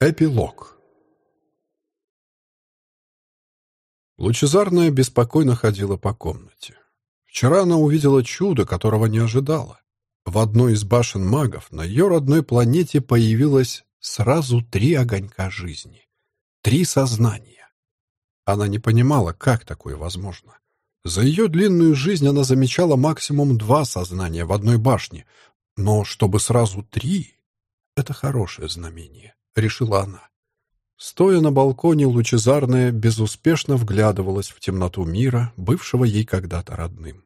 Эпилог Лучезарная беспокойно ходила по комнате. Вчера она увидела чудо, которого не ожидала. В одной из башен магов на ее родной планете появилось сразу три огонька жизни. Три сознания. Она не понимала, как такое возможно. За ее длинную жизнь она замечала максимум два сознания в одной башне, но чтобы сразу три — это хорошее знамение, решила она. Стоя на балконе, лучезарная безуспешно вглядывалась в темноту мира, бывшего ей когда-то родным.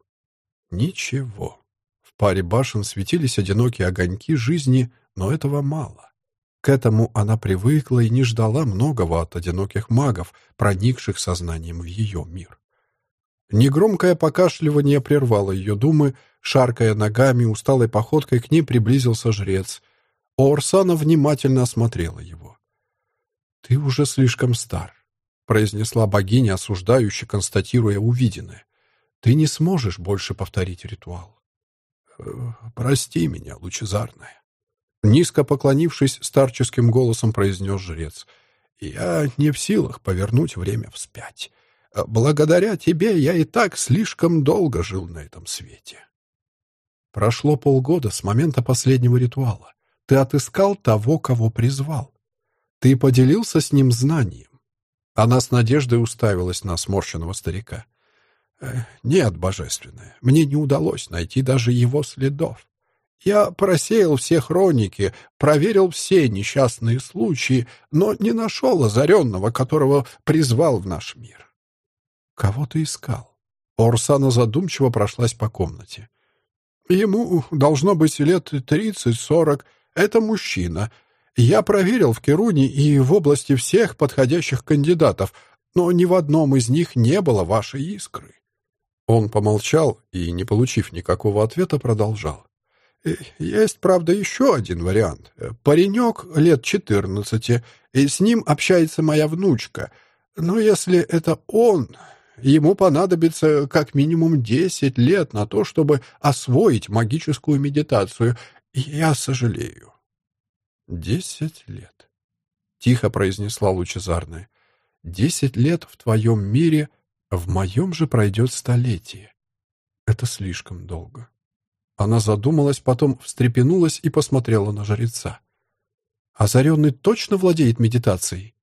Ничего. В паре башен светились одинокие огоньки жизни, но этого мало. К этому она привыкла и не ждала многого от одиноких магов, проникших сознанием в ее мир. Негромкое покашливание прервало ее думы, шаркая ногами, усталой походкой к ней приблизился жрец. Орсана внимательно осмотрела его. «Ты уже слишком стар», — произнесла богиня, осуждающе констатируя увиденное. «Ты не сможешь больше повторить ритуал». «Э, «Прости меня, лучезарная», — низко поклонившись старческим голосом произнес жрец. «Я не в силах повернуть время вспять. Благодаря тебе я и так слишком долго жил на этом свете». Прошло полгода с момента последнего ритуала. Ты отыскал того, кого призвал. Ты поделился с ним знанием?» Она с надеждой уставилась на сморщенного старика. «Э, «Нет, божественное, мне не удалось найти даже его следов. Я просеял все хроники, проверил все несчастные случаи, но не нашел озаренного, которого призвал в наш мир». «Кого ты искал?» Орсана задумчиво прошлась по комнате. «Ему должно быть лет тридцать-сорок. Это мужчина. Я проверил в Керуне и в области всех подходящих кандидатов, но ни в одном из них не было вашей искры». Он помолчал и, не получив никакого ответа, продолжал. «Э, «Есть, правда, еще один вариант. Паренек лет четырнадцати, и с ним общается моя внучка. Но если это он, ему понадобится как минимум десять лет на то, чтобы освоить магическую медитацию. Я сожалею. «Десять лет», — тихо произнесла лучезарная. «Десять лет в твоем мире, в моем же пройдет столетие. Это слишком долго». Она задумалась, потом встрепенулась и посмотрела на жреца. «Озаренный точно владеет медитацией?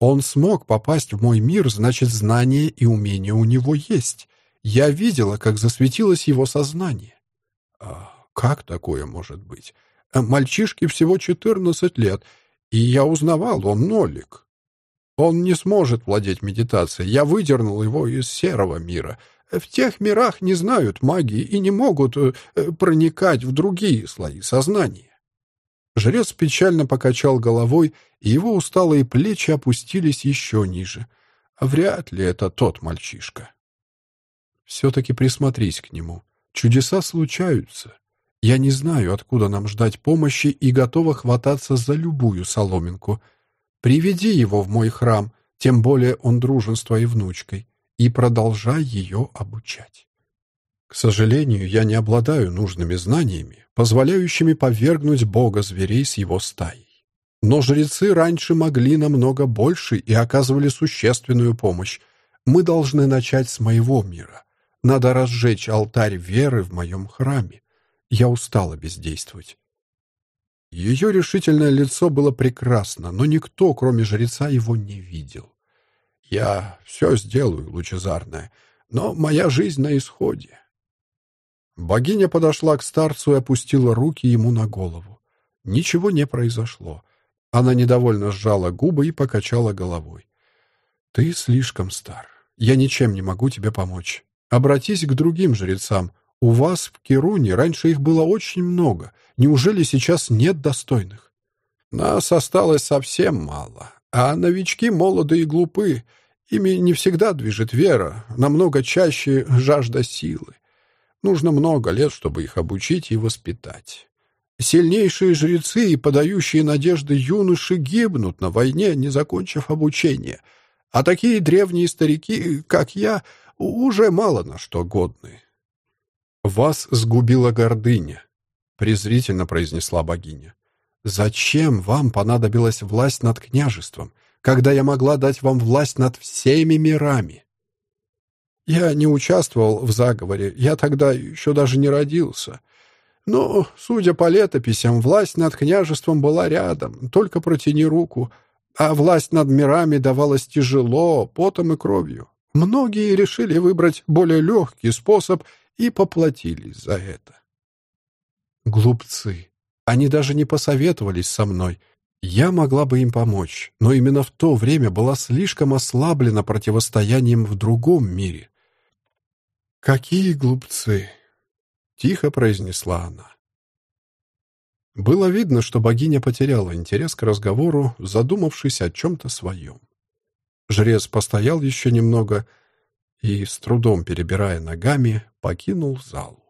Он смог попасть в мой мир, значит, знания и умения у него есть. Я видела, как засветилось его сознание». «А как такое может быть? А мальчишке всего 14 лет, и я узнавал, он нолик. Он не сможет владеть медитацией. Я выдернул его из серого мира. В тех мирах не знают магии и не могут э, проникать в другие слои сознания. Жрец печально покачал головой, и его усталые плечи опустились еще ниже. Вряд ли это тот мальчишка. Все-таки присмотрись к нему. Чудеса случаются. Я не знаю, откуда нам ждать помощи и готова хвататься за любую соломинку. Приведи его в мой храм, тем более он дружен с твоей внучкой, и продолжай ее обучать. К сожалению, я не обладаю нужными знаниями, позволяющими повергнуть бога зверей с его стаей. Но жрецы раньше могли намного больше и оказывали существенную помощь. Мы должны начать с моего мира. Надо разжечь алтарь веры в моем храме. Я устала бездействовать. Ее решительное лицо было прекрасно, но никто, кроме жреца, его не видел. «Я все сделаю, лучезарное, но моя жизнь на исходе». Богиня подошла к старцу и опустила руки ему на голову. Ничего не произошло. Она недовольно сжала губы и покачала головой. «Ты слишком стар. Я ничем не могу тебе помочь. Обратись к другим жрецам. У вас в Кируне раньше их было очень много. Неужели сейчас нет достойных? Нас осталось совсем мало. А новички молоды и глупы. Ими не всегда движет вера, намного чаще жажда силы. Нужно много лет, чтобы их обучить и воспитать. Сильнейшие жрецы и подающие надежды юноши гибнут на войне, не закончив обучение. А такие древние старики, как я, уже мало на что годны. «Вас сгубила гордыня», — презрительно произнесла богиня. Зачем вам понадобилась власть над княжеством, когда я могла дать вам власть над всеми мирами? Я не участвовал в заговоре, я тогда еще даже не родился. Но, судя по летописям, власть над княжеством была рядом, только протяни руку, а власть над мирами давалась тяжело, потом и кровью. Многие решили выбрать более легкий способ и поплатились за это. Глупцы. Они даже не посоветовались со мной. Я могла бы им помочь, но именно в то время была слишком ослаблена противостоянием в другом мире. «Какие глупцы!» — тихо произнесла она. Было видно, что богиня потеряла интерес к разговору, задумавшись о чем-то своем. Жрец постоял еще немного и, с трудом перебирая ногами, покинул зал.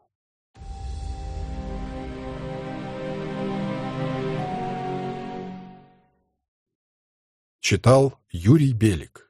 Читал Юрий Белик